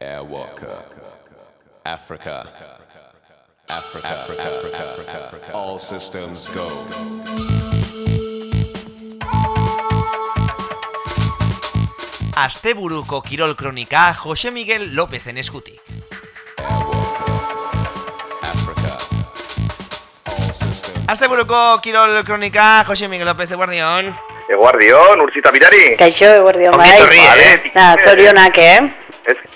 Airwalker. Africa. Africa. Africa. Africa. All systems go. Asteburuko Kirol Kronika Jose Miguel Lópezen eskutik. Africa. All systems. Asteburuko Kirol Kronika Jose Miguel López Eguardion. Eguardion, urtsita mirari. Kaixo, eguerdio Ongi bai. etorri, Vale, eh? Na, zorionak, eh?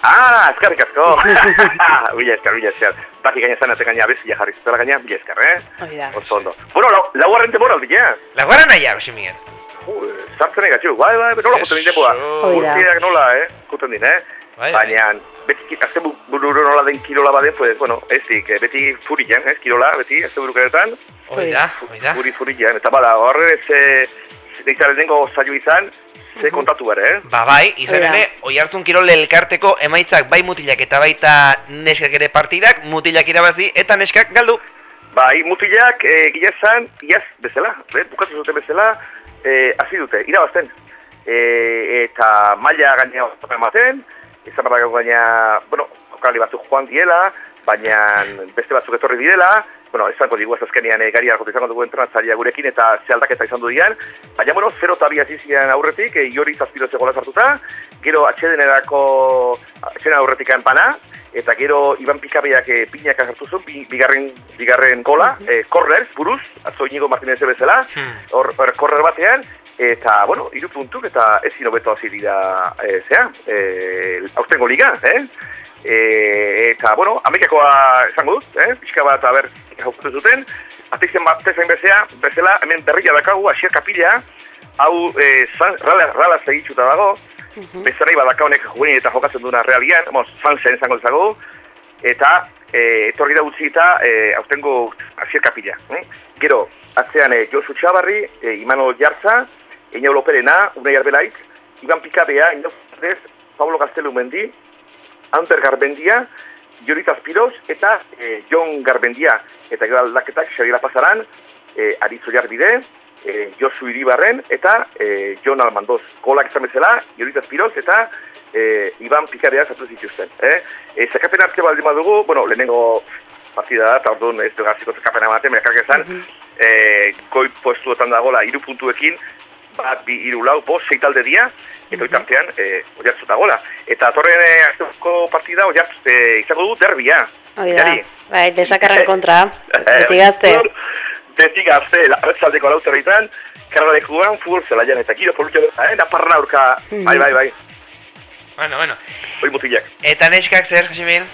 Ez, ah, eskarrik asko. Bila eskar, bila eskar. Baki gaina zanate gaina bezia jarri zutela gaina, bila eskar, eh? Hori da. Oso ondo. Bueno, lau, laugarren temora aldi, ja. Laguara naia, Jose Miguel. Uh, sartzen egatxu, bai, bai, nola juten din tempoa. Eso. Hori da. Urtiak nola, eh? Juten din, eh? Bai, bai. Baina, beti, azte bururo nola den kirola baden, pues, bueno, ez dik, eh, beti furian, ez, kirola, beti, azte burukeretan, Hoi da, hoi da. furi furian. Eta bada, horre, ze, deizaren dengo zailo izan, ze kontatu bere, eh? Ba bai, izan ere, oi hartzun kirol elkarteko emaitzak bai mutilak eta baita neskak ere partidak, mutilak irabazi eta neskak galdu. Bai, mutilak e, gilezan, iaz bezala, eh, bukatu zuten bezala, e, hasi dute, irabazten. E, eta maila gaina ematen, izan dago gaina, bueno, jokalari batzuk joan diela, baina beste batzuk etorri direla, bueno, esango digu ez azkenean e, gari argotu izango dugu entrenatzailea gurekin eta ze aldaketa izan du dian, baina, bueno, 0 eta bi hasi ziren aurretik, e, Iori zazpiro zegoela sartuta, gero atxedenerako, atxeden aurretik pana, eta gero Iban Pikabeak e, pinak hartu zuen, bi, bigarren, bigarren gola, e, corners, buruz, atzo Inigo Martinez bezala, Hmm. hor, hor corner batean, eta, bueno, iru puntuk, eta ezin hobeto hasi dira, e, zea, e, aurtengo liga, eh? E, eta, bueno, amekakoa esango dut, eh? Pixka bat, aber, jaukatu zuten, ateizen bat, tezen bezea, bezala, hemen berria dakagu, asier kapila, hau, e, zan, rala, rala segitxuta dago, bezarai badaka honek jueni eta jokatzen duna realian, moz, zantzen izango dezago, eta e, etorri da utzi eta e, aurtengo asier kapila. Eh? Gero, atzean e, Josu Txabarri, e, Imano Jartza, Eñau Loperena, Unai Arbelaik, Iban Pikabea, Iñau Fernandez, Pablo Gaztelu Mendi, Anter Garbendia, Jorita Spiros eta e, Jon Garbendia. Eta gero aldaketak Xabiera Pasaran, e, Aritzo Jarbide, e, Josu Iribarren eta e, Jon Almandoz. Golak izan bezala, Jorita Spiros eta e, Iban Pikabea zatu zituzten. Eh? E, zekapen hartze baldin badugu, bueno, lehenengo partida da, eta orduan ez du gaziko zekapena ematen, merakak esan, e, goi postuetan dagoela iru puntuekin, bat, bi, iru, lau, bost, sei talde dia, eta hori tartean, e, oiartzu dagoela. Eta atorren azteko partida, oiartzu, e, izango du derbia. Hori da. Jari. Bai, desakarren kontra. Eh, Beti gazte. Beti gazte, larretzaldeko lauterritan, karralekuan, futbol zelaian, eta giro polutio, eh, naparra aurka, bai, bai, bai, Bueno, bueno. hori mutilak. Eta neskak zer, Jose Miguel?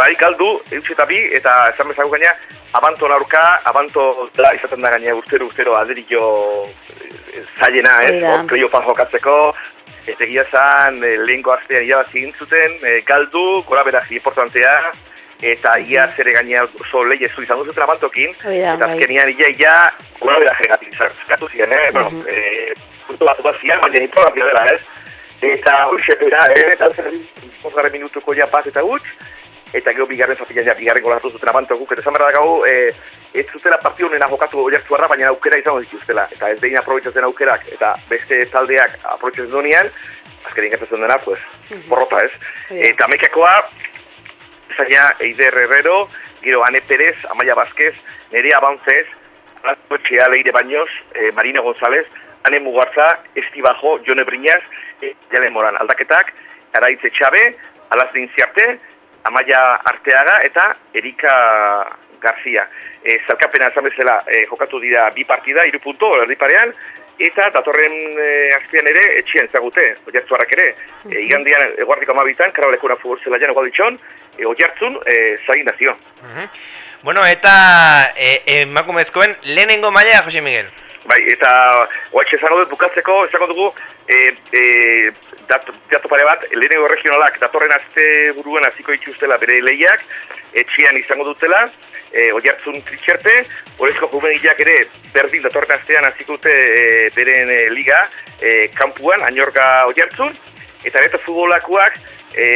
Bai, galdu, eutxe eta bi, eta esan bezagu gaina, abanto aurka, abanto da izaten da gaina urtero, urtero, alderillo eh, zailena, ez, hor playoffan jokatzeko, eta egia zan, eh, lehenko astean irabazi intzuten, eh, galdu, gora berazi importantea, eta ia zere gaina oso lehi ez izan duzuten abantokin, Hori da, eta bai. azkenian ia, ia, gora berazi gatik zertzatu ziren, eh, bueno, eh, puntu bat bat ziren, baina importantea dela, ez, eta hori xepera, eh, eta zer, minutuko ja bat eta huts, eta gero bigarren zatian ja, bigarren gola zuten abanto guk, eta esan behar dakagu, e, ez zutela partio honena jokatu oiartu harra, baina aukera izango dituztela, eta ez behin aprobetsatzen aukerak, eta beste taldeak aprobetsatzen duenean, azkenin gertatzen dena, pues, borrota ez. Hori da. Eta mekakoa, zaina Eider Herrero, gero Ane Perez, Amaia Vázquez, Nerea Banzez, Txea Leire Baños, eh, Marina González, Ane Mugartza, Esti Bajo, Jone Briñas, eh, Jale Moran. Aldaketak, Araitze Txabe, Alazrin Ziarte, Amaia Arteaga eta Erika Garzia. E, zalkapena esan bezala e, jokatu dira bi partida, iru punto, erdi parean, eta datorren e, azpian ere etxian zagute, oiartzuarrak ere. E, igandian, eguardiko amabitan, karalekuna futbol zelaian egualditxon, e, oiartzun, e, zagin dazio. Mhm. Bueno, eta emakumezkoen lehenengo maila, Jose Miguel. Bai, eta guatxe esango dut bukatzeko, esango dugu, e, e, datu, datu pare bat, lehenengo regionalak datorren azte buruan hasiko dituztela bere lehiak, etxian izango dutela, e, oiartzun tritxerte, horrezko juvenilak ere berdin datorren astean hasiko dute e, beren e, liga, e, kampuan, ainorga oiartzun, eta beto futbolakoak, e,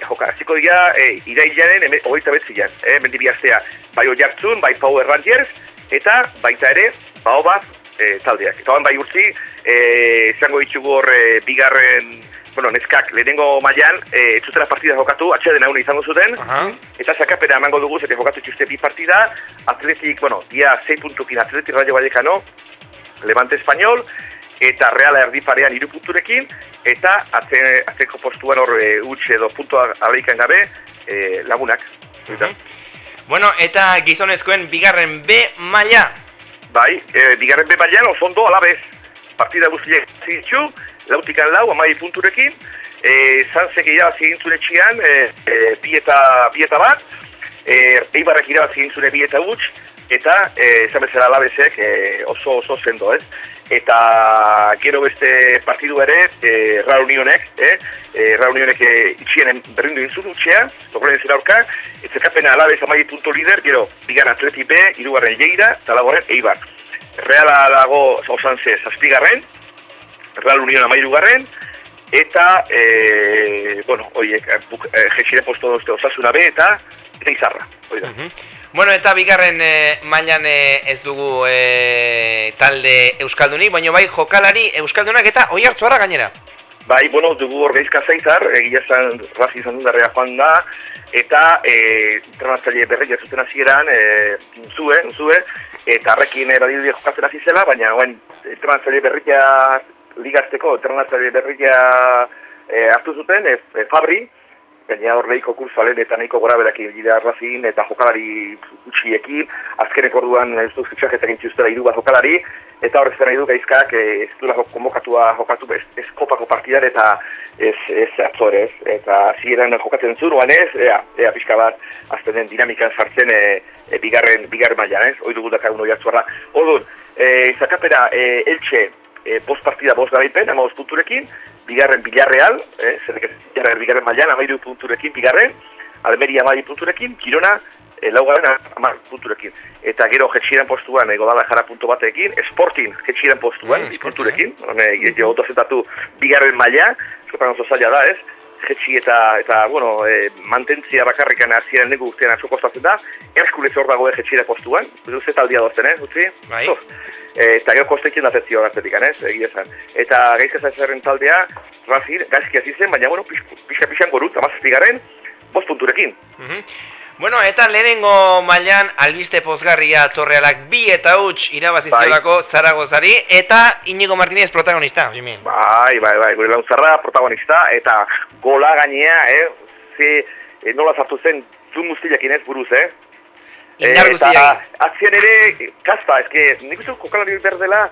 joka, hasiko dira e, irailaren hogeita betzian, e, mendibi astea, bai oiartzun, bai Power Rangers, eta baita ere, bao bat e, taldeak. Eta bai urtzi, e, izango ditugu hor e, bigarren bueno, neskak lehenengo mailan e, ez zutela partida jokatu, atxeden egun izango zuten, Aha. eta sakapena emango dugu, zete jokatu txuste bi partida, atletik, bueno, dia 6 puntukin atletik Rayo Vallecano, Levante Español, eta Reala erdi parean hiru punturekin, eta atze, atzeko postuan hor e, utx edo puntua aleikan gabe e, lagunak. Mhm. Bueno, eta gizonezkoen bigarren B maila. Bai, e, bigarren be bailan oso ondo alabez. Partida guztiek zintxu, lautikan lau, amai punturekin, e, zanzek irabazi egintzune txian, e, e, bi eta, bi eta bat, e, eibarrak irabazi egintzune bi eta huts, eta e, esan bezala alabezek e, oso oso sendo, ez? Eta gero beste partidu ere, e, Real Unionek, eh? E, Real Unionek e, itxien berrindu inzun utxea, logoren zera aurka, etzekapena alabez amai puntu lider, gero, bigan atleti B, irugarren Lleida, eta lagoren Eibar. Reala dago osan ze zazpigarren, Real Union amairugarren, eta, e, bueno, oiek, e, jexire posto dozte osasuna B, eta, eta izarra, hoi da. Mhm. Bueno, eta bigarren e, mailan e, ez dugu e, talde Euskaldunik, baina bai jokalari Euskaldunak eta oi hartzuarra gainera. Bai, bueno, dugu hor geizka zeizar, egia esan razi izan dut darrea joan da, eta e, entrenatzaile berri zuten hasieran e, zue, zue, eta arrekin erabildi jokatzen hasi zela, baina guen, entrenatzaile berria ligazteko, entrenatzaile berria e, hartu zuten, e, e, Fabri, gaina hor lehiko kurso alen eta nahiko gora berak arrazin eta jokalari gutxiekin, azkenek orduan ez du fitxaketak intxustela hiru bat jokalari, eta horrez nahi du gaizkak eh, ez duela konbokatua jokatu ez, ez kopako partidar eta ez, ez atzorez, eta zieran jokatzen zuen, oan ez, ea, ea pixka bat azten den dinamikan sartzen e, e, bigarren, bigarren mailan ez, hoi dugu dakagun hori hartzuarra. Orduan, e, zakapera e, Elche, e, bost partida bost garaipen, ama bost punturekin, bigarren Villarreal, eh, zerrek bigarren, bigarren mailan, amairu punturekin, bigarren, Almeria amai punturekin, Girona, e, laugarren amar punturekin. Eta gero jetxiren postuan, e, Godalajara puntu batekin, Sporting jetxiren postuan, Mm, punturekin, hone, jo, zetatu bigarren maila, eskotan oso zaila da, ez? Jetxi eta, eta bueno, e, mantentzia bakarrikan hasieran nego urtean asko kostatzen da, Herkules hor dago jetxire postuan, ze taldia dozten, ez, utzi? Bai. Zo. E, eta gero kostekin datetzio gaztetik, ez, egia esan. Eta gaizka zaitzaren taldea, razir, gaizki hasi zen, baina, bueno, pixka pixan gorut, amazazpigaren, bost punturekin. Mhm. Bueno, eta lehenengo mailan albiste pozgarria atzorrealak bi eta huts irabaziziolako Zaragozari eta Inigo Martínez protagonista, Jimin. Bai, bai, bai, gure launtzarra protagonista, eta gola gainea, eh, ze, e, nola sartu zen, zun guztiakin ez buruz, eh? Indar guztiak. atzien ere, kasta, eske, nik uste kokalari berdela,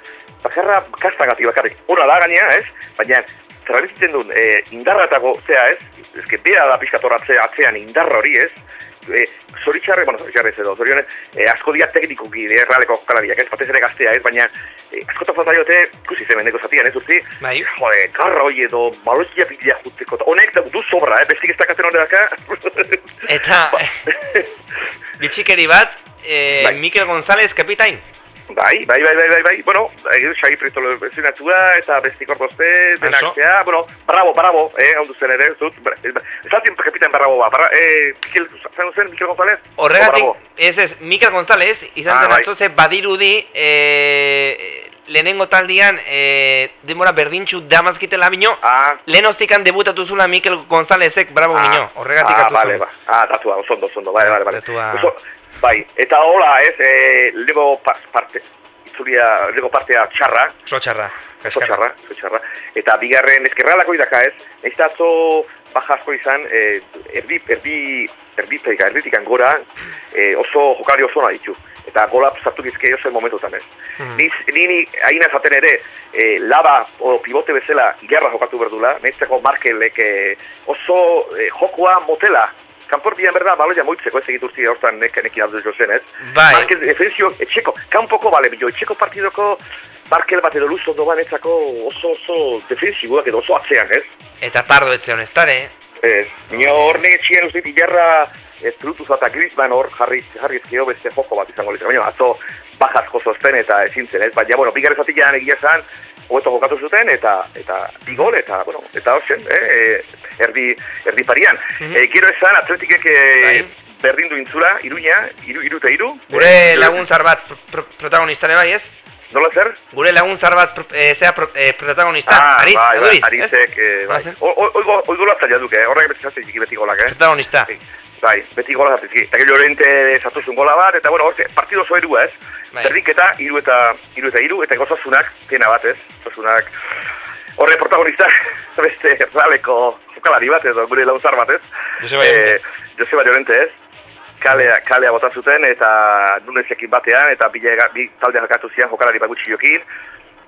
bakarra kasta gati bakarrik. Hora da gainea, ez? Baina, zerrabizitzen duen, e, indarra eta gozea, ez? Eske, bera da pixkator atzea, atzean indarra hori, ez? E, zoritxarre, bueno, zoritxarre edo, zorionez, e, asko dira teknikoki, e, erraleko jokalariak, ez? Batez ere gaztea, ez? Baina, e, askotan falta jote, ikusi zen mendeko zatian, ez urzi? Bai. Jode, garra hoi edo, malotia pitia juteko, eta honek da, du sobra, eh? Bestik ez dakatzen horreka. Eta bitxikeri bat, e, Bai. Mikel González kapitain. Bai, bai, bai, bai, bai, bai, bueno, egin xai frito bezinatua eta bestik ordozte, denak zea, bueno, bravo, bravo, eh, ondu zen ere, zut, ez altin kapitan bravo ba, barra, eh, Mikel, zan zen, Mikel González? Horregatik, Bravo. ez ez, Mikel González, izan Ah, zen bai. atzo ze badirudi e, lehenengo taldian e, denbora berdintxu damazkitela bino, Ah, lehen hostikan debutatu zula Mikel Gonzálezek bravo ah, bino, horregatik ah, atu vale, zuen. ba, ah, datua, oso ondo, oso ondo, bai, bai, bai. Datua. Bai, eta hola, ez, eh, lego pa, parte, itzulia, lego partea txarra, Sotxarra. oso txarra, oso txarra. Eta bigarren ezkerralako idaka ez, ez da atzo baja asko izan, eh, erdi, erdi, erditika, erditikan gora, eh, oso jokalari oso ona ditu. Eta gola sartu dizke oso momentutan ez. Mhm. Ni, ni, ni haina zaten ere, eh, laba o pivote bezala gerra jokatu berdula, nehitzeko markelek oso eh, jokoa motela. Kanpor bian berda, baloia moitzeko ez egiturzi hortan nek, nekin aldu jo zen ez. Bai. Markel defensio, etxeko, kanpoko bale, bilo, etxeko partidoko Markel bat edo luz ondo banetzako oso oso defensiboak edo oso atzean, ez? Eta pardo etze honestare, Ez, nio hor negetxien uste ilarra ez Brutus eta Griezmann hor jarri, jarri ezkio beste joko bat izango litzak, baina atzo bajazko zozten eta ezin zen, ez? Baina, bueno, bigarren zatilean egia esan, hobeto jokatu zuten, eta, eta bi gol, eta, bueno, eta horzen, eh, erdi, erdi parian. Mhm. Eh, gero esan, atletikek eh, Bai. berdindu intzula, iruña, iru, iru eta iru. gure Eh, lagun zar bat pro- pro- protagonistare bai ez? Nola zer? Gure lagun zar bat eh, zea pro- eh, protagonista, Aritz, bai, Aduriz? Aritzek, eh, bai. Oigo, oigo latzaila duke, eh? horrek beti txiki beti golak, eh? Protagonista. Bai, Bai, beti gola zatizki. Eta gero Llorente zatuzun gola bat, eta bueno, hortze, partido oso erua ez. Bai. Berdinketa, iru eta iru eta iru, eta gozasunak, pena bat ez. Gozasunak, horre protagonista, beste realeko jokalari bat edo gure lauzar bat ez. Joseba Llorente. Eh, Joseba Llorente ez. Kalea, kalea bota zuten eta nunezekin batean eta bi, bi talde jakatu zian jokalari bagutxi jokin.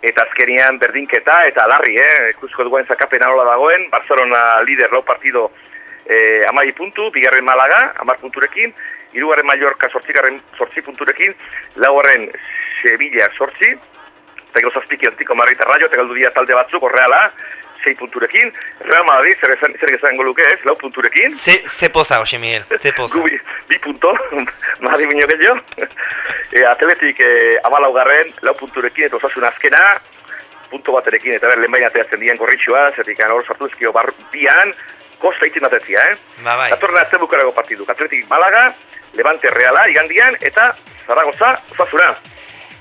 Eta azkenian berdinketa eta larri, eh? Ikusko duen zakapen nola dagoen, Barcelona lider lau partido eh, amai puntu, bigarren Malaga, amar punturekin, hirugarren Mallorca sortzigarren sortzi punturekin, laugarren Sevilla sortzi, eta gero zazpiki antiko marri eta raio, eta galdu dira talde batzuk, horreala, sei punturekin, Real Madrid, zer, esan, zer esango luke ez, lau punturekin, Ze, ze poza, Jose Miguel, ze poza. Gu bi, punto, Madrid bino gehiago. e, atletik e, amalaugarren, lau punturekin, eta osasun azkena, punto baterekin, eta ber, lehen ateratzen dien korritxua, zertik hor sartu ezkio bar bian, kosta itzen atetzia, eh? Ba, bai. Datorren azte bukarako partidu, Atletik Malaga, Levante Reala, igandian, eta Zaragoza, osasuna.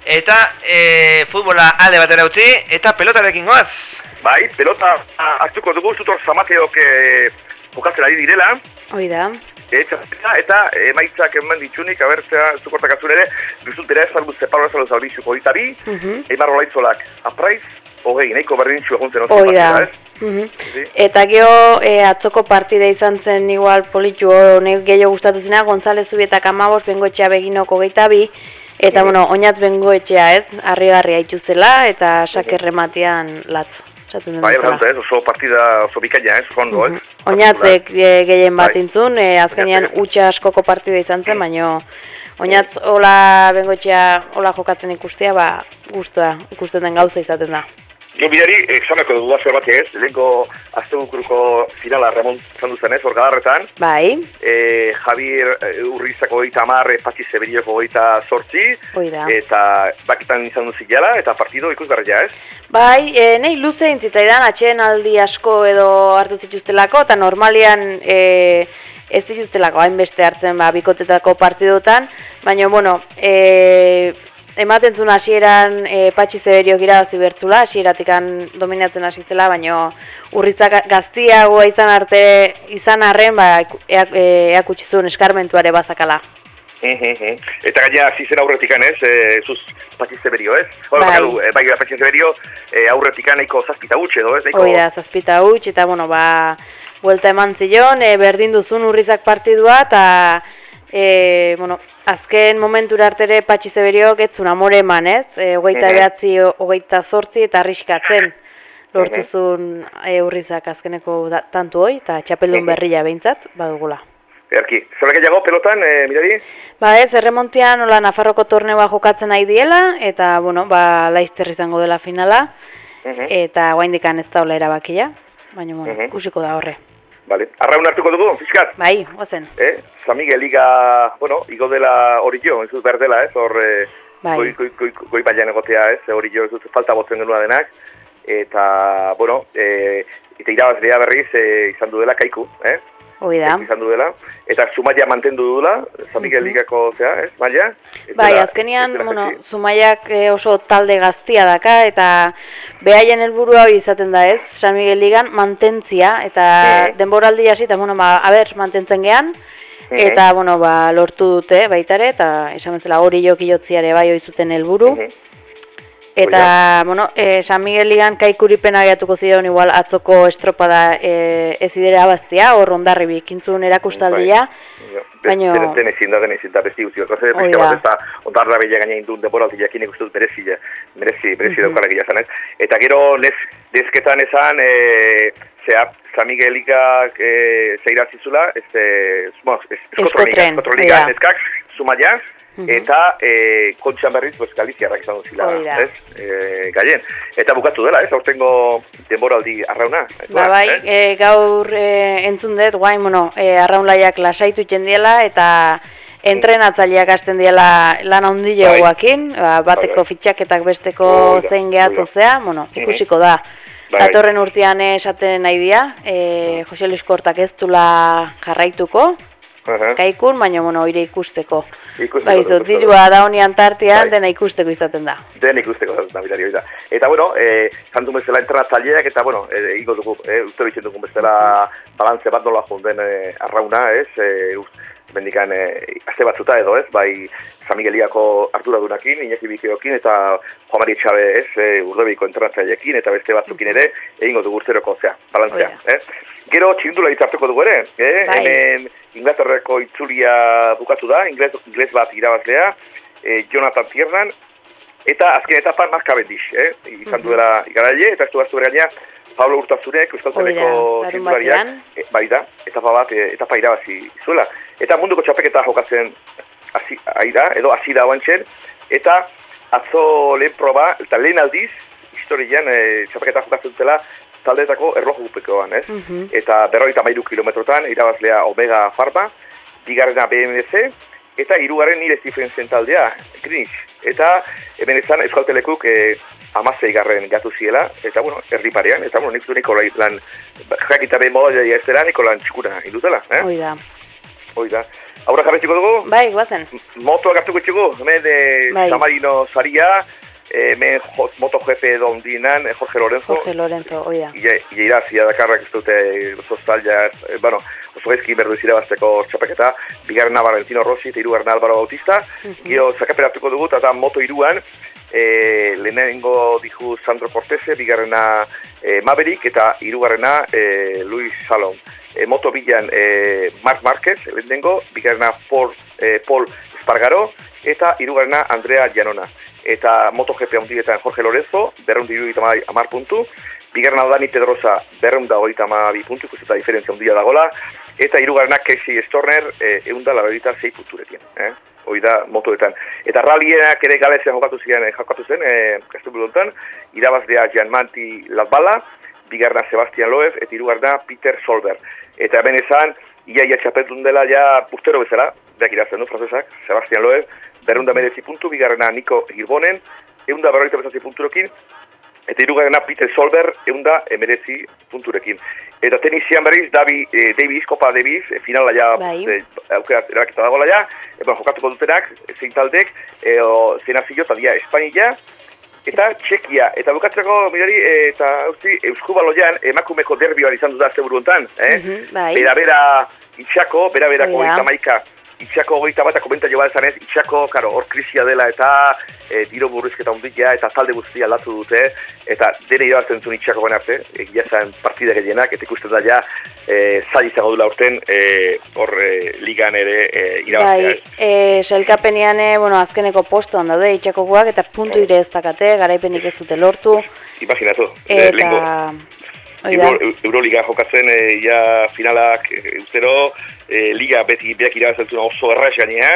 Eta e, futbola alde batera utzi, eta pelotarekin goaz. Bai, pelota hartuko dugu, zutor Zamateok e, jokatzen ari direla, Hoi da. Eta, eta, eta emaitzak eman ditxunik, abertzea, zukortak atzun ere, bizultera ez albu zeparo ez albu zalbizuko hori tabi, Mhm. Eimar Olaitzolak, apraiz, hogei, nahiko berdintxu eguntzen Hoi da. partida, ez? Mhm. Sí. Eta gero e, atzoko partida izan zen igual politu honek gehiago gustatu zena, González Zubietak amabos, bengoetxea beginoko bi, eta bueno, oinatz bengoetxea ez, harri-garria ituzela, eta sakerrematean latz. Bai, bezala. ez, oso partida oso bikaina, ez, oso ondo, ez? Oinatzek e, gehien bat Bai. intzun, e, azkenean utxa askoko partida izan zen, baino oinatz hola bengoetxea hola jokatzen ikustea, ba, guztua ikusten den gauza izaten da. Jo bidari, exameko dugu zer bat ez, lehenko azte bukuruko finala remont zandu zen ez, orgadarretan, Bai, e, Javier e, Urrizako goita amar, Patxi Zeberioko goita sortzi, hoi da. eta bakitan izan du zilala, eta partido ikusgarria, ez? Bai, e, nahi luze intzitzaidan, atxeen aldi asko edo hartu zituztelako, eta normalian e, ez zituztelako hainbeste hartzen ba, bikotetako partidotan, baina, bueno, e, ematen zuen hasieran e, patxi zeberio irabazi bertzula, hasieratik dominatzen hasi zela, baina urrizak gaztiagoa izan arte izan arren, ba, eak, e, eakutsi zuen eskarmentuare bazakala. Mhm. Eta gaina zizen aurretikan ez, e, zuz Patxi Zeberio ez? Bueno, Bai. bakatu, e, bai, Patxi Zeberio e, aurretikan nahiko zazpita gutxe edo ez? Nahiko, Hoi da, zazpita huts, eta bueno, ba, buelta eman zion, e, berdin duzun urrizak partidua, eta, e, bueno, azken momentura artere Patxi Zeberiok ez zuen amore eman, ez? E, hogeita Mhm. behatzi, hogeita zortzi, eta arriskatzen lortu Mhm. zuen e, urrizak azkeneko da, tantu hoi, eta txapeldun berria behintzat, badugula. Erki, zer gehiago pelotan, e, mirari? Ba ez, erremontian hola Nafarroko torneoa jokatzen nahi diela, eta, bueno, ba, laizter izango dela finala, Mhm. eta guaindikan ez da hola erabakia, baina, bueno, Mhm. ikusiko da horre. Vale. Arraun hartuko dugu, fiskat? Bai, ozen. Eh? San Miguel Liga, bueno, igo dela hori jo, ez dut berdela, ez? Hor, e, Bai. goi, goi, goi, goi baian egotea, ez? Hori jo, ez dut falta botzen genua denak. Eta, bueno, e, eta irabazlea berriz e, izan du dela kaiku, eh? Hoi da. izan du dela. Eta Zumaia mantendu dula, San Miguel Ligako, zea, ez? Maia? Ez Bai, dela bueno. Zumaiak eh, oso talde gaztia daka, eta behaien helburua hori izaten da ez, San Miguel Ligan mantentzia, eta Eh. denboraldi hasi, eta, bueno, ba, a ber, mantentzen gean, eta, bueno, ba, lortu dute baitare, eta esan bezala hori jokilotziare bai hori zuten helburu. Mhm. Eta, bueno, e, San Miguel Ligan kaikuripen agiatuko ziren igual atzoko estropada e, ez idera abaztia, hor ondarri bikintzun erakustaldia, Baino- den- Den ezin da, den ezin da, besti guzti. Otra da. bat ez da, ondarra bila gaina indun denboraldi jakin ikusten dut merezi, merezi, merezi Mhm. daukala gila zanez. Eta gero, nez, dezketan esan, e, zea, San Miguelikak e, zeira zizula, ez, e, bueno, ez, Euskotren, eskotroliga, hoi eta e, kontxan berriz, pues, Galiziarrak izan zila, ez, e, gaien. Eta bukatu dela, ez, aurtengo denboraldi arrauna. Ba, bai, eh? e, gaur e, entzun dut, guain, bueno, e, arraunlaiak lasaitu itzen diela, eta entrenatzaileak hasten diela lan handilegoakin, ba, bateko Bai, bai. fitxaketak besteko Hoi da, zein gehatu zea, bueno, ikusiko da. Bai. Datorren urtean esaten nahi dia, e, Jose Luis Kortak ez dula jarraituko, Kaikun, baina, bueno, oire ikusteko. Ikusteko, Bai, ikusteko. dirua da honian tartean, Bai. dena ikusteko izaten da. Den ikusteko da bidari hori da. Eta bueno, eh, zantu bezala entrenatzaileak eta bueno, eh, egingo dugu, eh, uste dugun bezala balantze bat nola jonden eh, arrauna, ez? Eh, uz, bendikan eh, aste batzuta edo, ez? Bai, San Migueliako arduradunakin, Iñaki Bikeokin eta Juan Mari Etxabe, ez? Eh, urdebiko entrenatzaileekin eta beste batzukin ere egingo dugu urteroko zea, balantzea, eh? Gero txindula hitzartuko dugu ere, eh? Bai. Hemen Inglaterrako itzulia bukatu da, ingles, ingles bat irabazlea, eh, Jonathan Tiernan, Eta azken etapan Mark Cavendish, eh? izan duela igaraile, eta ez du gaina Pablo Urtazurek, Euskal txindulariak, batean. e, bai da, etapa bat, e, etapa irabazi zuela. Eta munduko txapeketa jokatzen hasi ari da, edo hasi da oantxen, eta atzo lehen proba, eta lehen aldiz, historian e, txapeketa jokatzen zela, taldeetako erlojupekoan, ez? Mhm. Eta berroita mairu kilometrotan, irabazlea Omega Farma, bigarrena BMC, eta hirugarren nire Stephensen taldea, Greenwich. Eta hemen ezan Euskal Telekuk e, amazei garren gatu ziela, eta bueno, erdi parean, eta bueno, nik du niko lan, jakita behin moda jaia ez dela, niko lan txukuna indutela, eh? Hoi da. Hoi da. Aurra jarretiko dugu, Bai, guazen. motoak hartuko txugu, hemen de Bai. Samarino Saria, hemen jo, MotoGP edo ondinan, eh, Jorge Lorenzo, Jorge Lorenzo, hoi da. Ia, ia irazia dakarrak ez dute zaila, eh, bueno, oso gaizki berdu irabazteko txapaketa, bigarrena Valentino Rossi eta hirugarrena Álvaro Bautista, gero zakapen hartuko dugu, eta da moto iruan, e, lehenengo dihu Sandro Cortese, bigarrena e, Maverick eta hirugarrena e, Luis Salom. E, moto bilan e, Marc Márquez, lehenengo, bigarrena Paul, e, Paul Espargaro, eta hirugarrena Andrea Janona. Eta MotoGP handietan Jorge Lorenzo, berreundi iruditu amar puntu, bigarrena Dani Pedrosa, berreunda hogeita amabi puntu, ikusten eta diferentzia handia dagola, eta hirugarrena Casey Storner, e, eunda laberita zei punturekin. Eh? Hoi da motoetan. Eta rallienak ere galezean jokatu ziren, eh, jokatu zen, eh, Kastelburu honetan, irabazlea Gianmanti Latbala, bigarrena Sebastian Loeb, eta hirugarrena Peter Solberg. Eta hemen esan, ia ia txapeldun dela ja pustero bezala, beak irazten du, francesak, Sebastian Loeb, berrunda merezi puntu, bigarrena Nico Girbonen, eunda berroita bezatzi punturekin, eta hirugarrena Peter Solberg, eunda emerezi punturekin. Eta tenisian berriz, Davi, eh, Davis, Copa Davis, eh, finala ja, Bai. eh, aukera eraketa dagoela ja, e, jokatuko dutenak, zein taldek, e, o, zenazio, eta dia Espainia, eta Txekia. Eta bukatzeko, mirari, eh, eta usti, Euskubaloian emakumeko derbioan izan dut da azte buruantan, eh? Mhm, bai. Bera-bera itxako, bera-berako Hori da. hogeita maika, itxako hogeita bat, eta komenta jo bat esan ez, itxako, karo, hor krisia dela, eta e, diro burrizketa hundikia, eta talde guztia aldatu dute, eta dene irabazten zuen itxako gana arte, egia zen partida gehienak, eta ikusten da ja, e, zail izango dula urten, e, hor e, ligan ere e, irabaztea. Bai, e, sailkapenean, e, bueno, azkeneko postoan daude, itxakokoak, eta puntu ire ez dakate, garaipenik ez dute lortu, Imaginatu, e, eta... lingo, Hoi da, Euro, Euroliga jokatzen e, ja finalak e, ustero, e, liga beti beak irabazten zuen oso erraz gainea,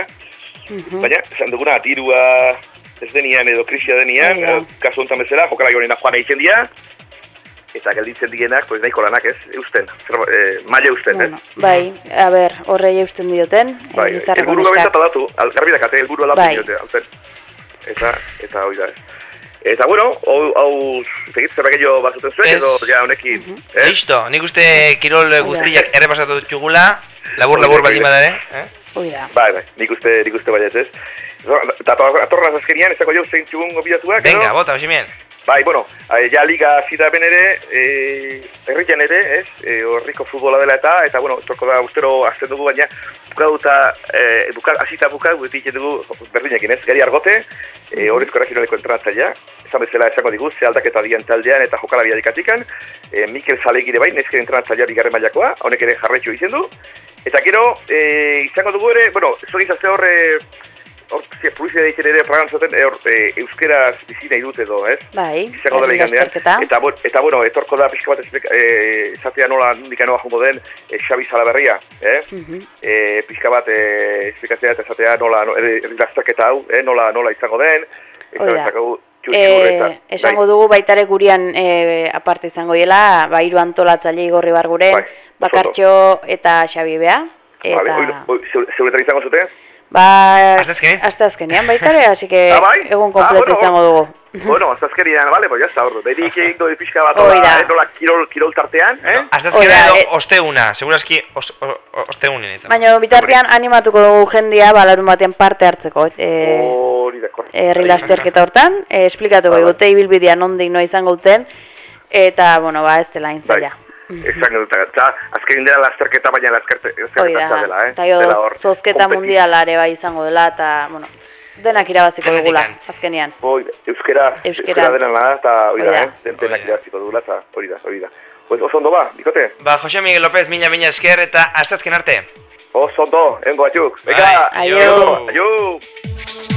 mhm, Baina, esan duguna, dirua ez denian edo krisia denian, da. eh, kasu honetan bezala, jokala jorena joan egiten dira, eta gelditzen dienak, pues nahiko lanak ez, eusten, zer, eh, maila eusten, bueno, eh? bai, a ber, horrei eusten dioten, Bai, eh, elburu aldatu, al- garbi dakate, elburu aldatu Bai. diote, altzen. Eta, eta hoi da ez. Eta bueno, hau, hau, segit, zerbait gehiago bazuten zuen, Ez. edo ja honekin, Mhm. eh? Listo, nik uste kirol guztiak errepasatu dutxugula, labur-labur baldin bada ere. Eh? Hoi da. Bai, bai, nik uste, nik uste baiet ez. Eta atorraz azkenian, ez dago jau zein txugun gobidatuak, Venga, bota, hoximien. Bai, bueno, eh, ja liga hasi da ben ere, eh, herrian ere, ez, eh, horriko futbola dela eta, eta, bueno, toko da ustero azten dugu, baina bukatu eta, eh, buka, hasita buka, beti egiten dugu berdinekin, ez, gari argote, eh, horrezko regionaleko entrenatzailea, esan bezala esango digu, ze aldaketa dian taldean eta jokala biadikatikan, eh, Mikel Zalegire bai, nezken entrenatzailea bigarren mailakoa, honek ere jarretxo izen du, eta gero, eh, izango dugu ere, bueno, zori zazte hor, eh, hor, publizia egiten ere pragantzaten, eh, hor, eh, euskeraz bizi nahi dut edo, ez? Bai, izango dela lasterketa. Eta, bo- eta bueno, etorko da pixka bat e, esatea nola, nondik anoa jongo den, e, Xabi Salaberria, eh? Mhm. E, pixka bat e, esplikatzea eta esatea nola, no, herri lasterketa hau, eh? nola, nola izango den, eta bezakau. Eh, esango dugu baitare gurian eh, aparte izango diela, ba hiru antolatzaile igorri barguren, Bai, oso bakartxo eta Xabi Bea. Eta, Vale, zeuretan izango zute? Ba, Asteazkenean? asteazkenean baita ere, así que Ah, bai? egun Ah, kompleto bueno, izango dugu. bueno, azazkerian, bale, pues ya está, ordu. Berik egingo di pixka bat, hola, da. eh, nola kirol, kirol tartean, eh? Edo eh. osteuna, segurazki os, o, o, osteunen izan. Baina bitartean animatuko dugu jendia balarun batean parte hartzeko. E, Hori da, korre. herri lasterketa hortan, e, esplikatuko digute ibilbidea nondik noa izango duten, eta, bueno, ba, ez dela intzaila. Esan dut, eta azkenin dela lasterketa, baina lasterketa lasterketa da, dela, eh? eta jo, Dela hor, zozketa konpeti- mundiala ere bai izango dela, eta, bueno, denak irabaziko dugula, azkenean. Da, euskera, Euskera. euskera dena eta hori da, eh? Den- Denak irabaziko dugula, eta hori da, hori da. Pues oso ondo ba, bikote? Ba, Jose Miguel López, mila mila esker eta astazken arte. Oso ondo, engo batzuk. Bai, Venga, aio. aio. aio.